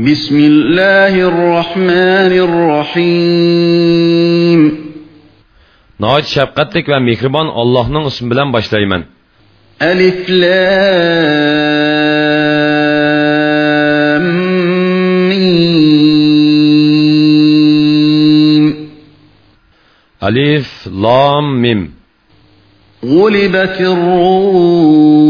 بسم الله الرحمن الرحيم şəfqətlik və mehriban Allah'ın ismi bilan başlayman. ألف لام ميم Alif, Lam, Mim. غلبت الروم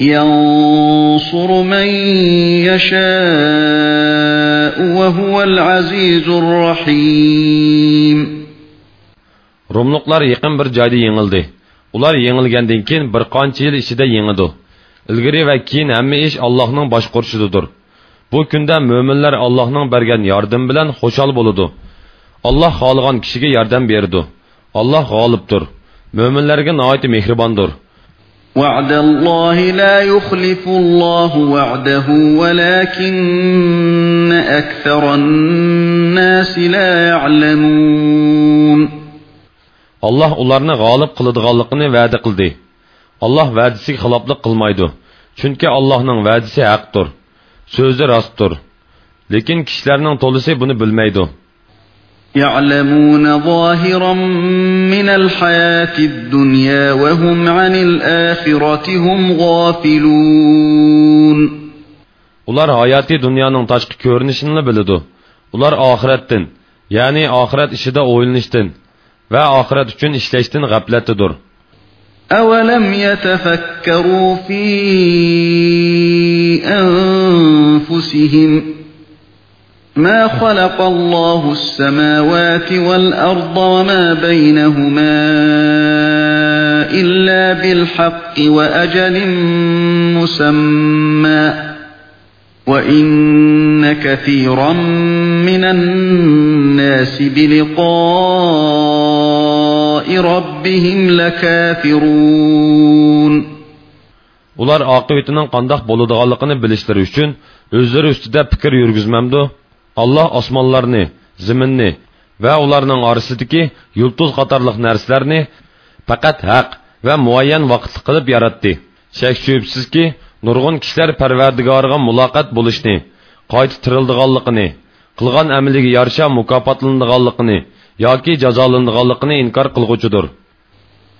ينصر من يشاء وهو العزيز الرحيم Rumluqlar yaqin bir joyda yengildi. Ular yengilgandan keyin bir qancha yil ichida yengidi. Ilgari va keyin hamma ish Allohning boshqarishidadir. Bu kunda mo'minlar Allohning bergan yordam bilan xushal bo'ladi. Alloh xohlagan kishiga yordam berdi. Alloh g'olibdir. Mo'minlarga nihoyat mehribondir. وعد الله لا يخلف الله وعده ولكن أكثر الناس لا يعلمون. الله أولارنا غالب قلد غالقني وعد قلدي الله وعدسي خلابلق قلمايدو چونك الله نن وعدسي حق دور سوزي راست دور لكن كشلرنن طولسي بني بلميدو يعلمون ظاهرا من الحياة الدنيا وهم عن الآخرة هم غافلون Ular hayoti dunyoning tashqi ko'rinishini biladi. Ular oxiratdan, ya'ni oxirat ishida o'ylanishdan va oxirat uchun ishlashdan g'aflatdadir. أولم يتفكروا في أنفسهم ما خلق الله السماوات والأرض وما بينهما إلا بالحق وأجل مسمى وإن كثيرا من الناس بلقاء ربهم لكافرون Ular oqibatining qandoq bo'ladiganligini bilishlari uchun o'zlari ustida fikr yurgizmamdi. Alloh osmonlarni, zaminni va ularning orasidagi yulduz qatorliq narsalarni faqat haq va muayyan vaqtli qilib yaratdi. Shak shubsizki, nurg'un kishilar Parvardigoriga muloqot bo'lishni, qayta tirildiganligini, qilgan amaliga yarasha mukofotlanadiganligini yoki jazolanadiganligini inkor qilg'uchidir.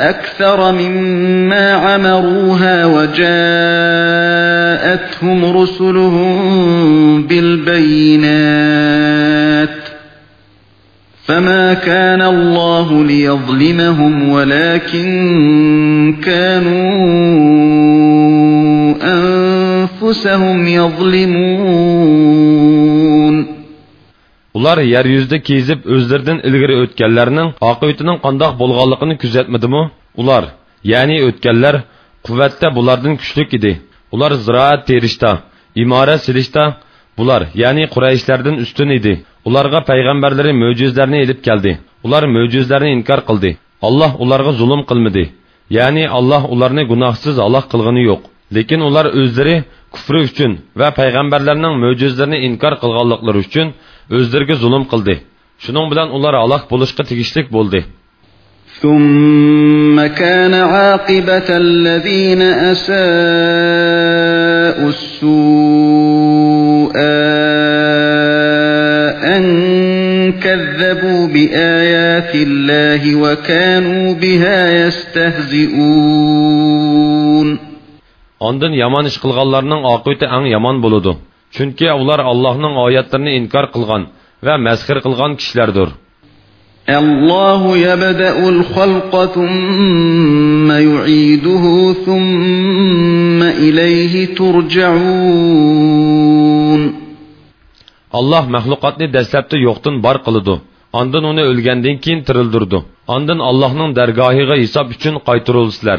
أكثر مما عمروها وجاءتهم رسلهم بالبينات فما كان الله ليظلمهم ولكن كانوا أنفسهم يظلمون Ular yer yuzida kezib o'zlaridan ilgari o'tganlarning oqibatining qandoq bo'lganligini kuzatmadimi? Ular, ya'ni o'tganlar quvvatda bulardan kuchlik edi. Ular ziroat terishda, imorat silishda bular, ya'ni Qurayshlardan ustun edi. Ularga payg'ambarlari mo'jizlarni elib keldi. Ular mo'jizlarni inkor qildi. Alloh ularga zulm qilmadi. Ya'ni Alloh ularni gunohsiz Alloh qilgani yo'q. Lekin ular o'zlari kufri uchun va payg'ambarlarning mo'jizlarini inkor qilganliklari uchun o'zlariga zulm qildi. Shuning bilan ular Alloh bo'lishga tegishlik bo'ldi. ثم كان عاقبة الذين أساءوا السوء أن كذبوا بآيات الله وكانوا بها يستهزئون Ondan yomon ish qilganlarning oqibati eng yomon bo'ladi. Chunki ular Allohning oyatlarini inkor qilgan va mazhir qilgan kishilardir. الله يبدأ الخلق ثم يعيده ثم إليه ترجعون Allah mahluqotni dastlabda yo'qdan bor qiladi. Ondan uni o'lgandan keyin tirildirdi. Ondan Allohning dargohiga hisob uchun qaytarilsizlar.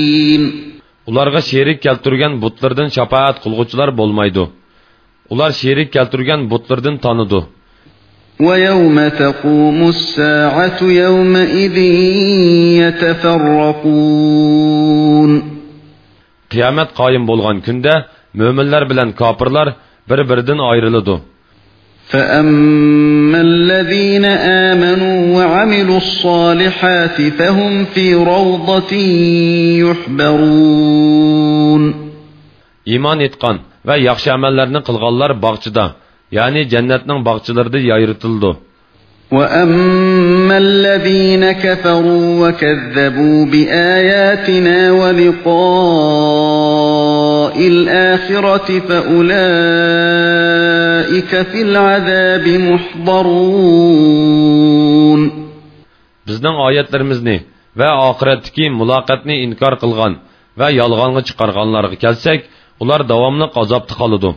Ularga sherik keltirgan butlardan shafaat qilguvchilar bo'lmaydi. Ular sherik keltirgan butlardan tanidi. ويوم تقوم الساعة يومئذ يتفرقون Qiyomat qoyim bo'lgan kunda mo'minlar bilan kofirlar bir-biridan ayriladi. فأما الذين آمنوا وعملوا الصالحات فهم في روضة يحبرون إيمان إتقان ويخشى عملارنين قلغالار باقشدا يعني جنتنا باقشلار يا يايرتلدو وأما الذين كفروا وكذبوا بآياتنا ولقاء الآخرة فأولئك في العذاب محضرون. بىزنىڭ ئايەتلىرىمىزنى ۋە ئاخىرەتتىكى مۇلاقاتنى ئىنكار قىلغان ۋە يالغانغا چىقارغانلارغا كەلسەك ئۇلار داۋاملىق ئازابتا قالىدۇ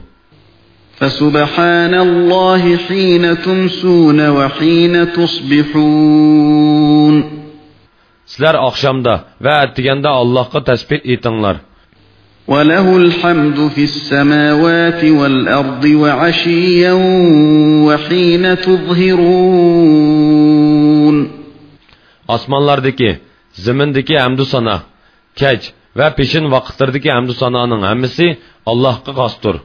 فسبحان الله حين تمسون وحين تصبحون. سىلەر ئاخشامدا ۋە ئەتىگەندە ئاللاھقا تەسبىھ ئېيتىڭلار وله الحمد في السماوات والأرض وعشيا وحين تظهرون Osmonlardagi, zimindagi hamdu sana, kech va peshin vaqtlardagi hamdu sanoning hammasi Allohga xosdir.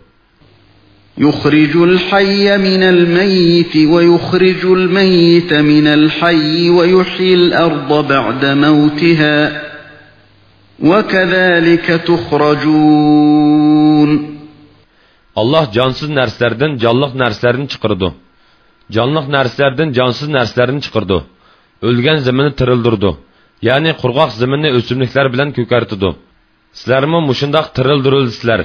يخرج الحي من الميت ويخرج الميت من الحي ويحيي الأرض بعد موتها وكذلك تخرجون Allah cansız narsalardan canlıq narsalarni chiqirdi. Canlıq narsalardan cansız narsalarni chiqirdi. O'lgan zaminni tirildirdi. Ya'ni qurg'oq zaminni o'simliklar bilan ko'kartidi. Sizlarmi mushundoq tirildirilsizlar.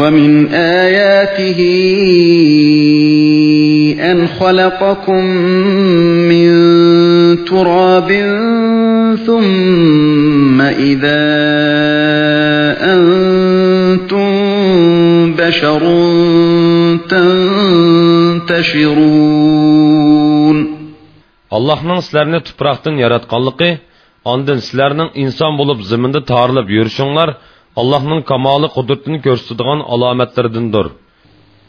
ومن آياته أن خلقكم من تراب ثم إذا أنتم بشر تنتشرون Allohning sizlarni tuproqdan yaratganligi, ondan sizlarning inson bo'lib zaminda torilib yurishinglar Allohning kamoli qudratini ko'rsatadigan alomatlardandir.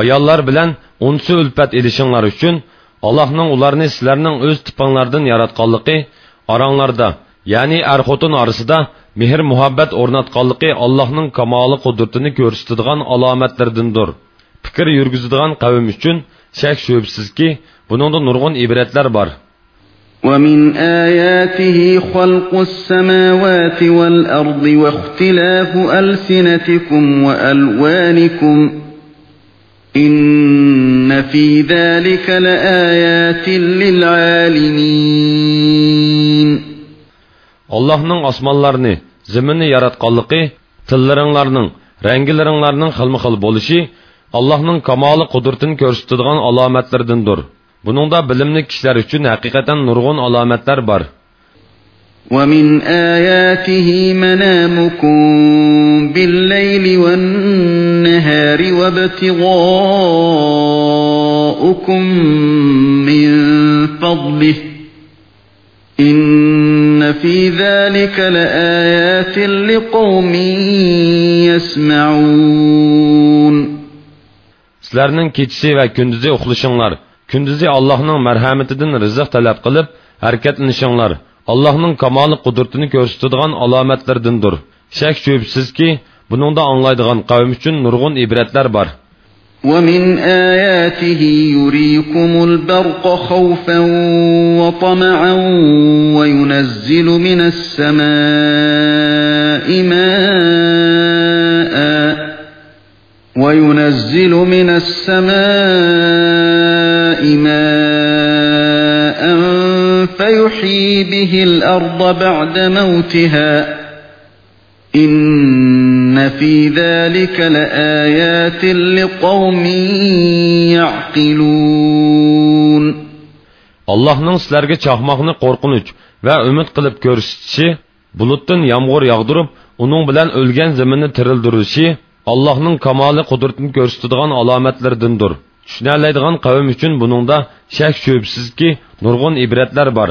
Ayollar bilan unsi ulpat edishinglar uchun Allohning ularni sizlarning o'z tipinglardan yaratganligi, oranglarda, ya'ni er-xotin orasida mehr muhabbat o'rnatganligi Allohning kamoli qudratini ko'rsatadigan alomatlardandir. Fikr yurgizadigan qavm uchun shak shubsizki, buningda nurg'un ibratlar bor. ومن آياته خلق السماوات والأرض واختلاف ألسنتكم وألوانكم إن في ذلك لآيات للعالمين Allohning osmonlarni, zaminni yaratganligi, tillaringlarning, rangilaringlarning xilma-xil bo'lishi Allohning kamoli qudratini ko'rsatadigan alomatlardandir. Buningda bilimli kishilar uchun haqiqatan nurg'un alomatlar bor. ومن آياته منامكم بالليل والنهار وابتغاؤكم من فضله إن في ذلك لآيات لقوم يسمعون Sizlərinin keçisi və gündüzü uxlışınlar, gündüzü Allah'ın mərhəmətindən rızıq tələb qılıb, hərəkətlenişinlar, Allah'ın kamali qudretini göstərdiğən alametlerdendir. Şək şübhəsizki, bununda anlaydigan qavm üçün nurgun ibretler var. ومن آياته يريكم البرق خوفا وطمعا وينزل من السماء ماء وينزل من السماء ماء فيحيي به الأرض بعد موتها إن في ذلك لآيات لقوم يعقلون Allah'ın sizlərə çaxmaqını qorxunuc və ümid qılıb görsütüşü, bulutdan yağmur yağdırıb, onun bilan ölgən zəmini tirildirişi Allah'ın kamali qudretini göstərdiğən alametlərdəndir. Düşünəlaydigan qavm üçün buningda shak shubsizki nurg'un ibratlar bor.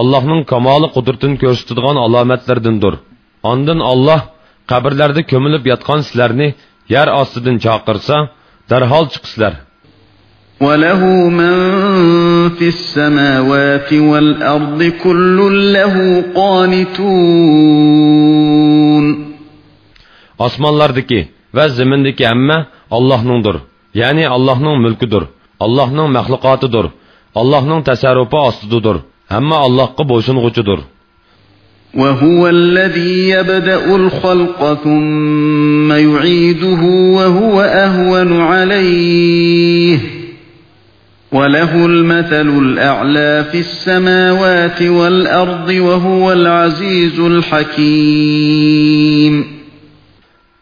Allah'ın kamoli qudratini ko'rsatadigan alomatlardandir. Ondan Alloh qabrlarda ko'milib yotgan sizlarni yer ostidan chaqirsa, darhol chiqsizlar. وله من في السماوات والأرض كل له قانتون Osmonlardagi va zamindagi hamma Allohningdir. Ya'ni Allohning mulkidir. Allohning maxluqotidir. Allohning tasarrufi ostidadir. Amma Allah'a boysun gücüdür. وهو الذي يبدأ الخلق ثم يعيده وهو أهون عليه وله المثل الأعلى في السماوات والأرض وهو العزيز الحكيم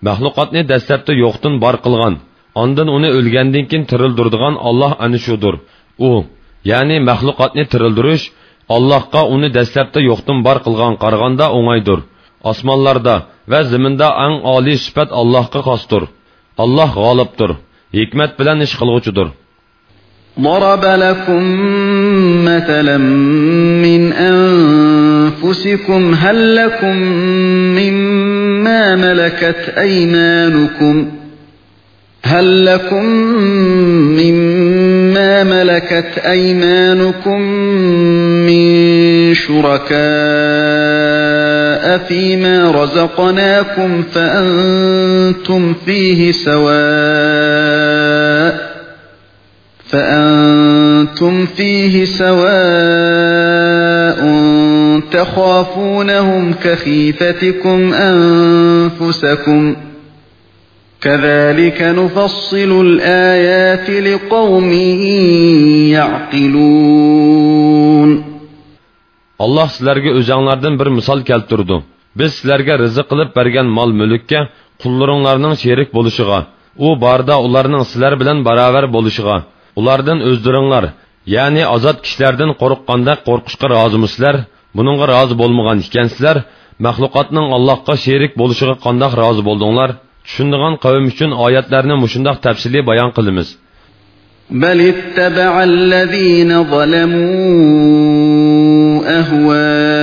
مخلوقات ني دستبت يوختن بار قلغان اندن اوني اولگندين كين ترل دردغان الله انشودر أو يعني مخلوقات ني ترل درش Allohga uni dastlabda yo'qdan bor qilgan qaraganda o'ng'aydir. Osmonlarda va zaminda eng oliy sifat Allohga xosdir. Alloh g'olibdir, hikmat bilan ish qilg'uchidir. ضرب لكم مثلا من أنفسكم هل لكم مما ملكت أيمانكم ؟ هل لكم مما ملكت أيمانكم من شركاء فيما رزقناكم فأنتم فيه سواء فأنتم فيه سواء تخافونهم كخيفتكم أنفسكم ۖ كذلك نفصل الآيات لقوم يعقلون Allah sizlarga o'zinglardan bir misol keltirdi. Biz sizlarga rizq qilib bergan mol mulkka qullaringlarning sherik bo'lishiga, u barda ularning sizlar bilan barobar bo'lishiga, ulardan o'zdiringlar, ya'ni ozod kishilardan qo'rqqanda qo'rqishga rozimisizlar? Buningga rozi bo'lmagan ekansizlar, maxluqotning Allohga sherik bo'lishiga qandoq rozi bo'ldinglar? Tushundigan qavm uchun oyatlarni mushundoq tafsiliy bayon qilamiz. بل اتبع الذين ظلموا أهواءهم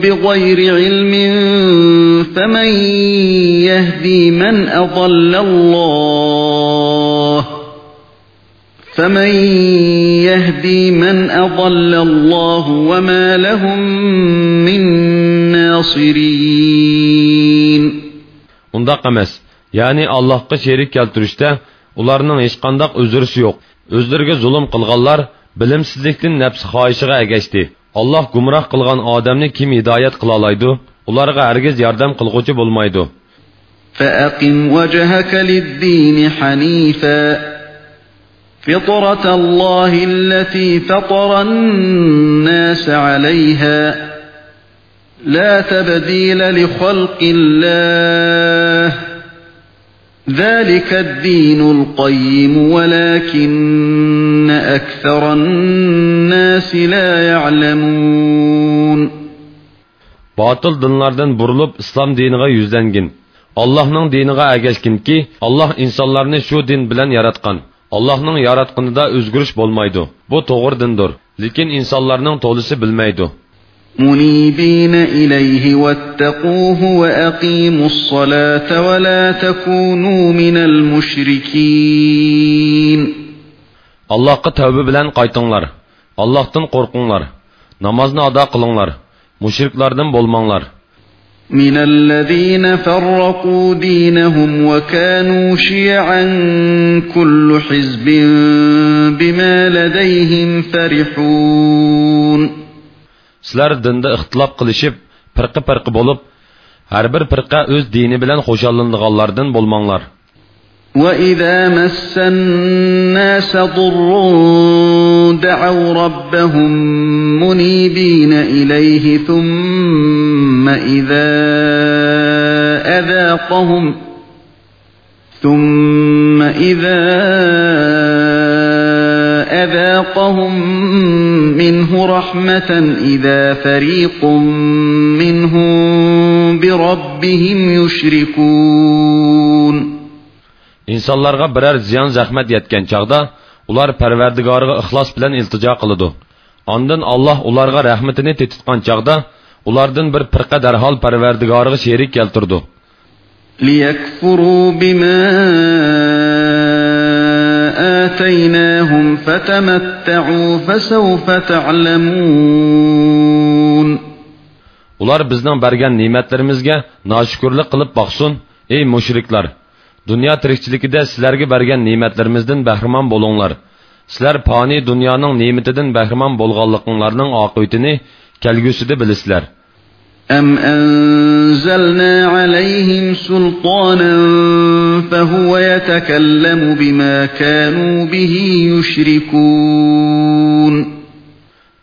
بغير علم فمن يهدي من أضل الله فمن يهدي من أضل الله وما لهم من ناصرين Undaq emas. Ya'ni Allohga sherik keltirishda ularning hech qanday uzrisi yo'q. O'zlariga zulm qilganlar bilimsizlikdan nafs xohishiga agashdi. alloh gumroh qilgan odamni kim hidoyat qila oladi ularga hargiz yordam qilg'uchi bo'lmaydi فأقم وجهك للدين حنيفا فطرة الله التي فطر الناس عليها لا تبديل لخلق الله ذلك الدين القيم ولكن أكثر الناس لا يعلمون Batıl dinlardan burilib islom diniga yuzlangin. Allohning diniga agashginki, Alloh insonlarni shu din bilan yaratgan. Allohning yaratganida o'zgarish bo'lmaydi. Bu to'g'ri dindir, lekin insonlarning to'lisi bilmaydi. منيبين إليه واتقوه وأقيموا الصلاة ولا تكونوا من المشركين Allohga tavba bilan qaytinglar. Allohdan qo'rqinglar. Namozni ado qilinglar. Mushriklardan bo'lmanglar. من الذين فرقوا دينهم وكانوا شيعا كل حزب بما لديهم فرحون Sizlar dinda ixtilof qilishib, firqa-firqa bo'lib, har bir firqa o'z dini bilan xo'shallanadiganlardan bo'lmanglar. وإذا مس الناس ضر دعوا ربهم منيبين إليه ثم إذا أذاقهم ثم إذا أذاقهم منه رحمة إذا فريق منهم بربهم يشركون insonlarga biror ziyon zahmat yetgan chog'da ular parvardigoriga ixlos bilan iltijo qiladi ondin alloh ularga rahmatini tetitgan chog'da ulardan bir firqa darhol parvardigoriga sherik keltirdi ليكفروا بما آتيناهم فتمتعوا فسوف تعلمون ular bizning bergan ne'matlarimizga noshukurlik qilib boqsin ey mushriklar dunyo tirikchiligida sizlarga bergan ne'matlarimizdan bahramon bo'linglar sizlar foniy dunyoning ne'matidan bahramon bo'lganliklaringlarning oqibatini kelgusida bilasizlar أم أنزلنا عليهم سلطانا فهو يتكلم بما كانوا به يشركون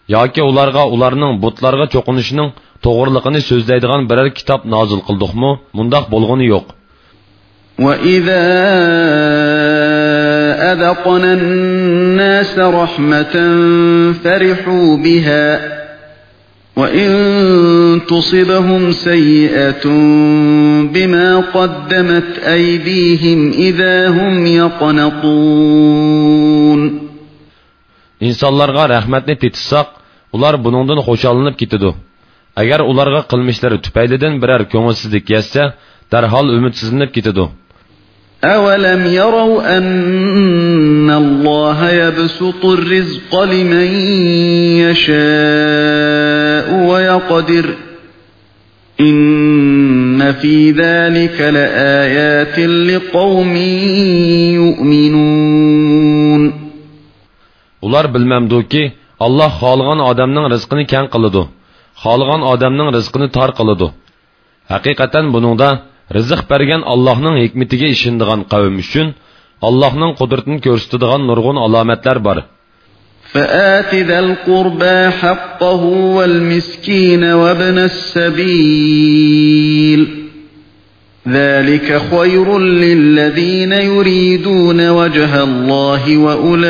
yoki ularga ularning butlarga cho'qinishining to'g'riliqini so'zlaydigan biror kitob nozil qildikmi mundoq bo'lg'uni yo'q وإذا أذقنا الناس رحمة فرحوا بها وإن تصبهم سيئة بما قدمت أيديهم إذا هم يقنطون insonlarga rahmatni tetishsaq ular buningdan xo'shallanib ketadi agar ularga qilmishlari tufaylidan biror ko'ngilsizlik yetsa darhol umidsizlanib ketadi أولم يروا أن الله يبسط الرزق لمن يشاء ويقدر إن في ذلك لآيات لقوم يؤمنون ular bilmamduki alloh xohlagan odamning rizqini kang qiladi xohlagan odamning rizqini tor qiladi haqiqatan buningda rizq bergan allohning hikmatiga ishonadigan qavm uchun allohning qudratini ko'rsatadigan nurg'un alomatlar bor فآت ذا القربى حقه والمسكين وابن السبيل ذلك خير للذين يريدون وجه الله وأولئك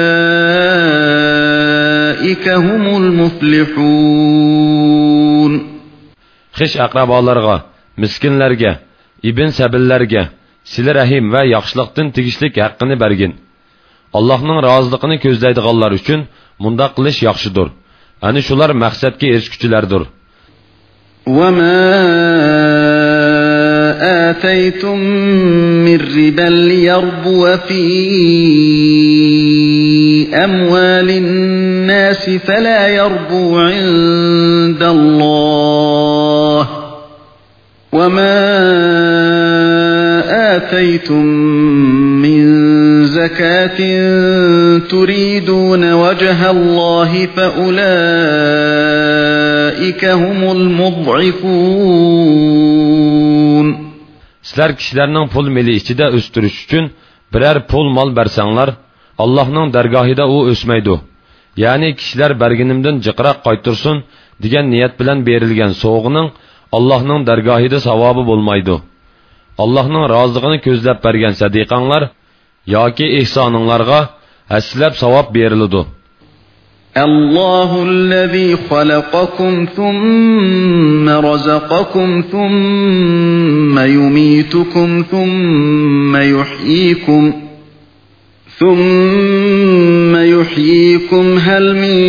هم المفلحون xish aqrabolarga miskinlarga ibn sabillarga sili rahim va yaxshilikdan tegishlik haqqini bergin allohning roziligini ko'zlaydiganlar uchun mundoq qilish yaxshidir ana shular maqsadga erishguchilardir آتيتم من ربا ليربو في أموال الناس فلا يربو عند الله وما آتيتم من زكاة تريدون وجه الله فأولئك هم المضعفون Sizlar kishilarning pul meli ichida o'stirish uchun biror pul mol bersanglar, Allohning dargohida u o'smaydi. Ya'ni kishilar berginimdan jiqroq qaytirsin degan niyat bilan berilgan sovg'ining Allohning dargohida savobi bo'lmaydi. Allohning roziligini ko'zlab bergan sadiqanglar yoki ihsoninglarga hassilab savob beriladi. الله الذي خلقكم ثم رزقكم ثم يميتكم ثم يحييكم ثم يحييكم هل من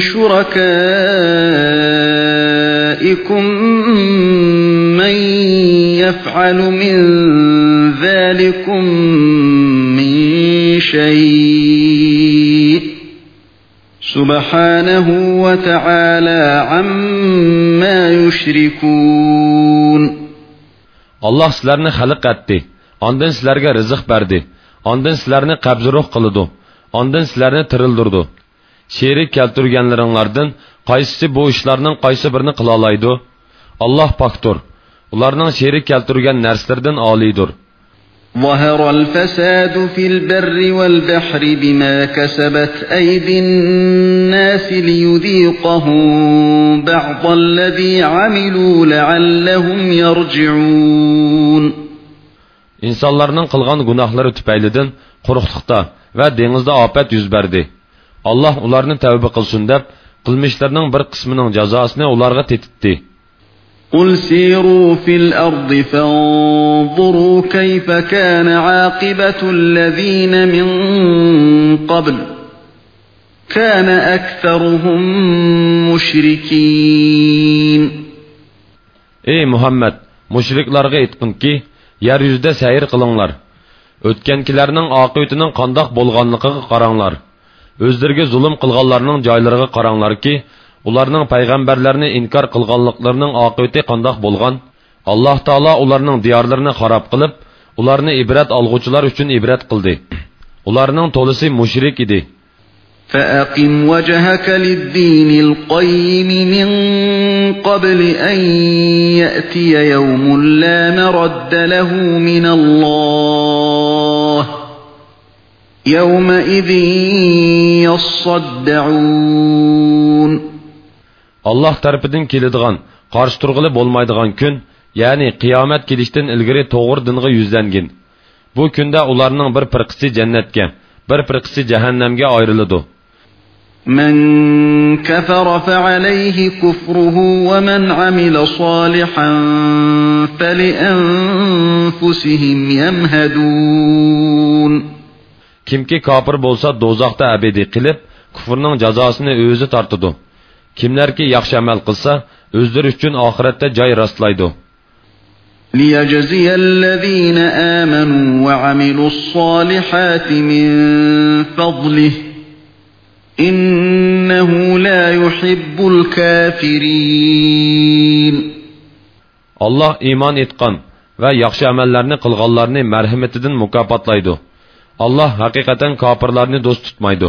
شركائكم يفعل من ذلكم من شيء سبحانه وتعالى عما يشركون Allah sizlarni xalq etdi. Ondan sizlarga rizq berdi. Ondan sizlarni qabziruh qiladi. Ondan sizlarni tirildirdi. Sherik keltirganlaringlardan qaysisi bu ishlarning qaysi birini qila oladi? Alloh pokdir. Ularning sherik keltirgan narsalardan oliydir. ظهر الفساد في البر والبحر بما كسبت أيدي الناس ليذيقهم بعض الذي عملوا لعلهم يرجعون insonlarning qilgan gunohlari tufaylidan quruqliqda va dengizda ofat yuz berdi alloh ularni tavba qilsin deb qilmishlarining bir qismining jazosini ularga tetitdi قل سيروا في الأرض فانظروا كيف كان عاقبة الذين من قبل كان أكثرهم مشركين ey muhammad mushriklarga aytqinki yer yuzida sayr qilinglar o'tgankilarning oqibatining qandoq bo'lganligiga qaranglar o'zlariga zulm qilganlarning joylariga qaranglarki ularning payg'ambarlarni inkor qilganliklarining oqibati qandoq bo'lgan alloh taolo ularning diyorlarini xarob qilib ularni ibrat olg'uvchilar uchun ibrat qildi ularning to'lisi mushrik edi فأقم وجهك للدين القيم من قبل أن يأتي يوم لا مرد له من الله يومئذ يصدعون alloh tarafidan keladigan qarshi turg'ili bo'lmaydigan kun ya'ni qiyomat kelishdan ilgari to'g'ri dinga yuzlangin bu kunda ularning bir firqisi jannatga bir firqisi jahannamga ayriladi من كفر فعليه كفره ومن عمل صالحا فلأنفسهم يمهدون kimki kofir bo'lsa do'zaxda abadiy qilib kufrning jazosini o'zi tortidi kimlarki yaxshi amal qilsa o'zlari uchun oxiratda joy rostlaydi ليجزي الذين آمنوا وعملوا الصالحات من فضله إنه لا يحب الكافرين alloh iymon etgan va yaxshi amallarni qilganlarni marhamatidan mukofotlaydi alloh haqiqatan kofirlarni do'st tutmaydi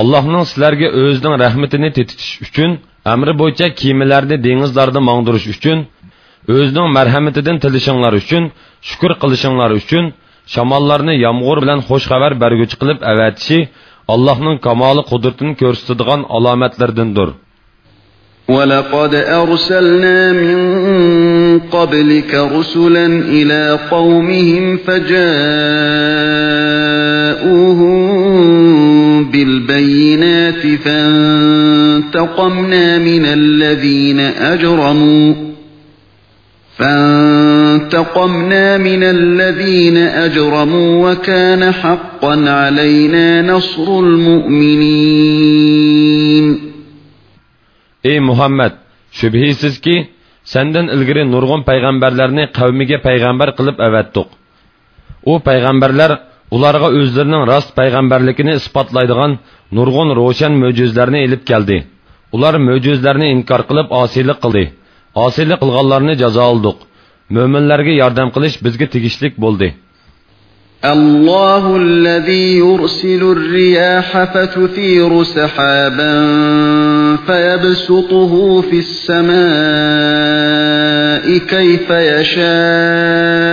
allohning sizlarga o'zining rahmatini tetitish uchun amri bo'yicha kiyimlarni dengizlarda mongdirish uchun o'zining marhamatidan tilishinglar uchun shukur qilishinglar uchun shamollarni yomg'ir bilan xush xabar berguchi qilib avatishi allohning kamoli qudratini ko'rsatadigan alomatlardandir ولقد أرسلنا من قبلك رسلا إلى قومهم فجاءوهم بالبينات فانتقمنا من الذين أجرموا فانتقمنا من الذين أجرموا وكان حقا علينا نصر المؤمنين ey muhammad shubhisizki sendan ilgari nurg'un payg'ambarlarni qavmiga payg'ambar qilib avatdiq u payg'ambarlar ularga o'zlarining rost payg'ambarligini isbotlaydigan nurg'un ro'shan mo'jizlarni ilib keldi ular mo'jizlarni inkor qilib osiylik qildi osiylik qilganlarni jazo oldik mo'minlarga yordam qilish bizga tegishlik bo'ldi الله الذي يرسل الرياح فتثير سحابا فيبسطه في السماء كيف يشاء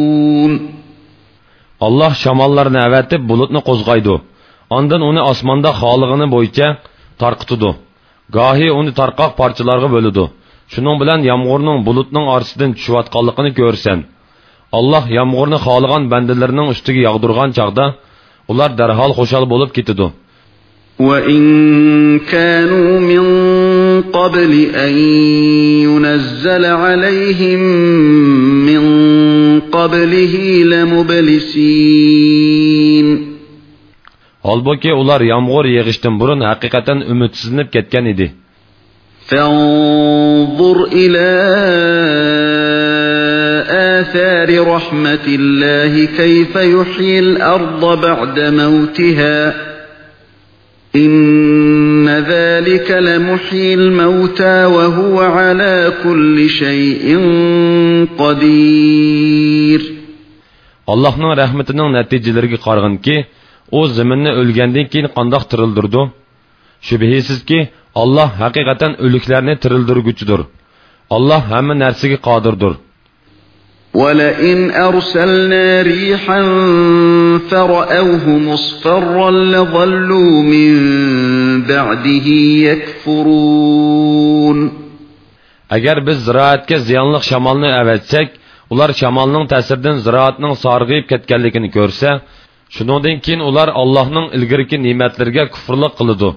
alloh shamollarni avatib bulutni qo'zg'aydi ondan uni osmonda xolig'ini bo'yicha tarqitidi gohi uni tarqoq parchalarga bo'ladi shuning bilan yomg'irning bulutning orasidan tushayotganligini ko'rsan alloh yomg'irni xohlagan bandalarining ustiga yog'dirgan chog'da ular darhol xushal bo'lib ketadi وَإِن كَانُوا مِن قَبْلِ أَن يُنَزَّلَ عَلَيْهِم مِّن قَبْلِهِ لَمُبْلِسِينَ holbuki ular yomg'ir yig'ishdan burun haqiqatan umidsizlanib ketgan edi فانظر إلى آثار رحمة الله كيف يحيي الأرض بعد موتها إن ذلك لمحيي الموتى وهو على كل شيء قدير allohning rahmatining natijalariga qaraganki u zaminni o'lgandan keyin qandoq tirildirdi shubhisizki alloh haqiqatan o'liklarni tirildirguchidir alloh hamma narsaga qodirdir ولئن أرسلنا ريحا فرأوه مصفرا لظلوا من بعده يكفرون agar biz ziroatga ziyonli shamolni avatsak ular shamolning ta'siridan ziroatning sarg'ayib ketganligini ko'rsa shuningdan keyin ular allohning ilgirki ne'matlariga kufrlik qiladi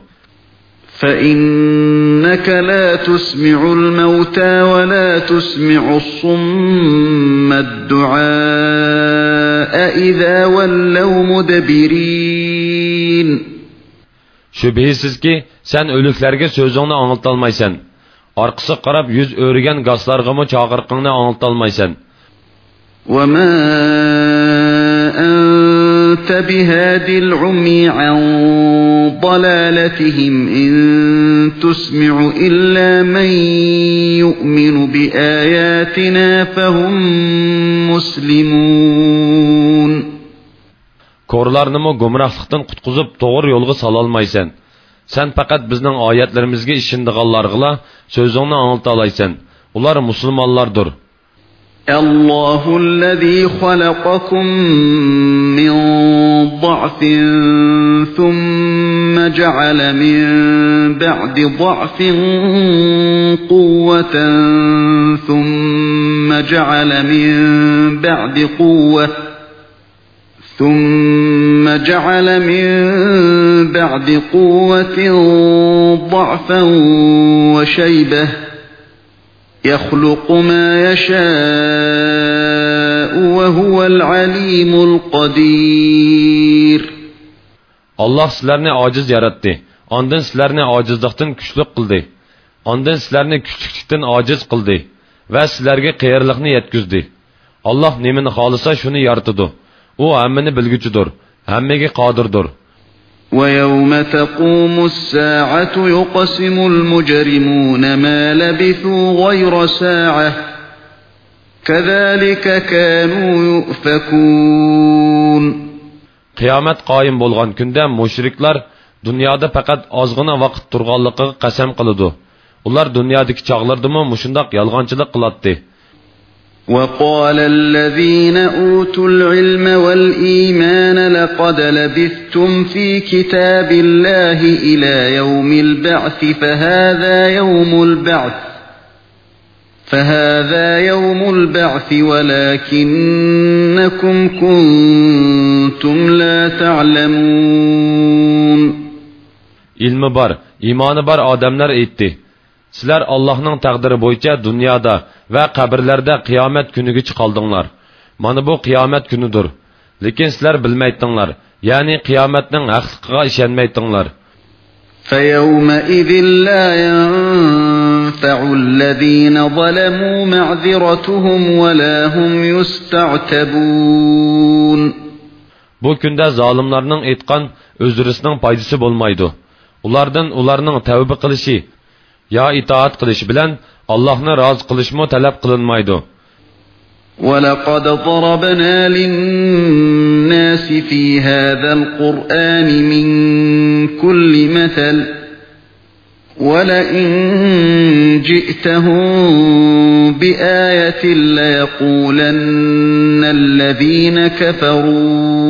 فإنك لا تسمع الموتى ولا تسمع الصم الدعاء إذا ولوا مدبرين shubhisizki sen o'liklarga so'zingni anglitolmaysan orqasi qarab yuz o'rigan goslarg'imi chog'irqingni anglitolmaysan وما أنت بهاد العمي عن ضلالتهم إن تسمع إلا من يؤمن بآياتنا فهم مسلمون ko'rlarnimi gumrohlikdan qutqizib to'g'ri yo'lga sololmaysan sen faqat bizning oyatlarimizga ishondiganlarg'ila so'zingni anglitolaysan ular musulmonlardir الله الذي خلقكم من ضعف ثم جعل من بعد ضعف قوة ثم جعل من بعد قوة ثم جعل من بعد قوة ضعفا وشيبة يخلق ما يشاء وهو العليم القدير alloh sizlarni ojiz yaratdi ondin sizlarni ojizlikdan kuchli qildi ondin sizlarni kuchlikdan ojiz qildi va sizlarga qayerliqni yetkizdi alloh nimani xohlasa shuni yaratadi u hammani bilguchidir hammaga qodirdir ويوم تقوم الساعة يقسم المجرمون ما لبثوا غير ساعة كذلك كانوا يؤفكون qiyomat qoyim bo'lgan kunda mushriklar dunyoda faqat ozgina vaqt turganligiga qasam qiladi ular dunyodagi chog'lardimi mushundoq yolg'onchilik qiladi وقال الذين أوتوا العلم والإيمان لقد لبثتم في كتاب الله إلى يوم البعث فهذا يوم البعث فهذا يوم البعث ولكنكم كنتم لا تعلمون. ilmi bor iymoni bor odamlar aytdi sizlar allohning taqdiri bo'yicha dunyoda va qabrlarda qiyomat kunigacha qoldinglar mana bu qiyomat kunidir lekin sizlar bilmaytinglar ya'ni qiyomatning haqliqiga ishonmaytinglar فيومئذ لا ينفع الذين ظلموا معذرتهم ولا هم يستعتبون bu kunda zolimlarning aytgan o'zrisining foydasi bo'lmaydi ulardan ularning tavba qilishi yo itoat qilish bilan allohni rozi qilishmi talab qilinmaydi ولقد ضربنا للناس في هذا القرآن من كل مثل ولئن جئتهم بآية ليقولن الذين كفروا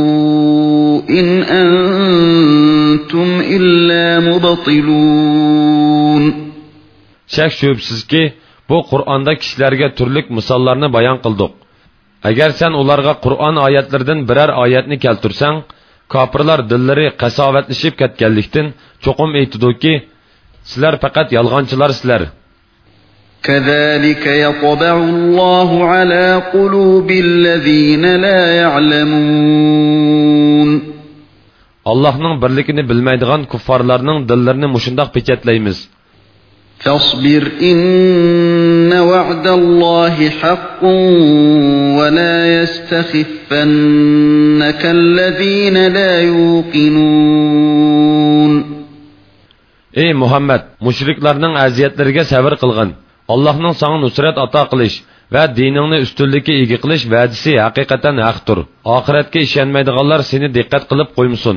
إن أنتم إلا مبطلون. Shak shubsizki bu qur'onda kishilarga turlik misollarni bayon qildik agar sen ularga qur'on oyatlaridan biror oyatni keltursang kofirlar dillari qasovatlashib ketganlikdan cho'qim aytidiki sizlar faqat yolg'onchilarsizlar كذلك يطبع الله على قلوب الذين لا يعلمون allohning birligini bilmaydigan kuffarlarning dillarini mushundoq pechatlaymiz فاصبر إن وعد الله حق ولا يستخفنك الذين لا يوقنون ey muhammad mushriklarning aziyatlariga sabr qilgin allohning sana nusrat ato qilish va diningni ustunlikka ega qilish va'disi haqiqatan haqdir oxiratga ishonmaydiganlar seni diqqat qilib qo'ymasin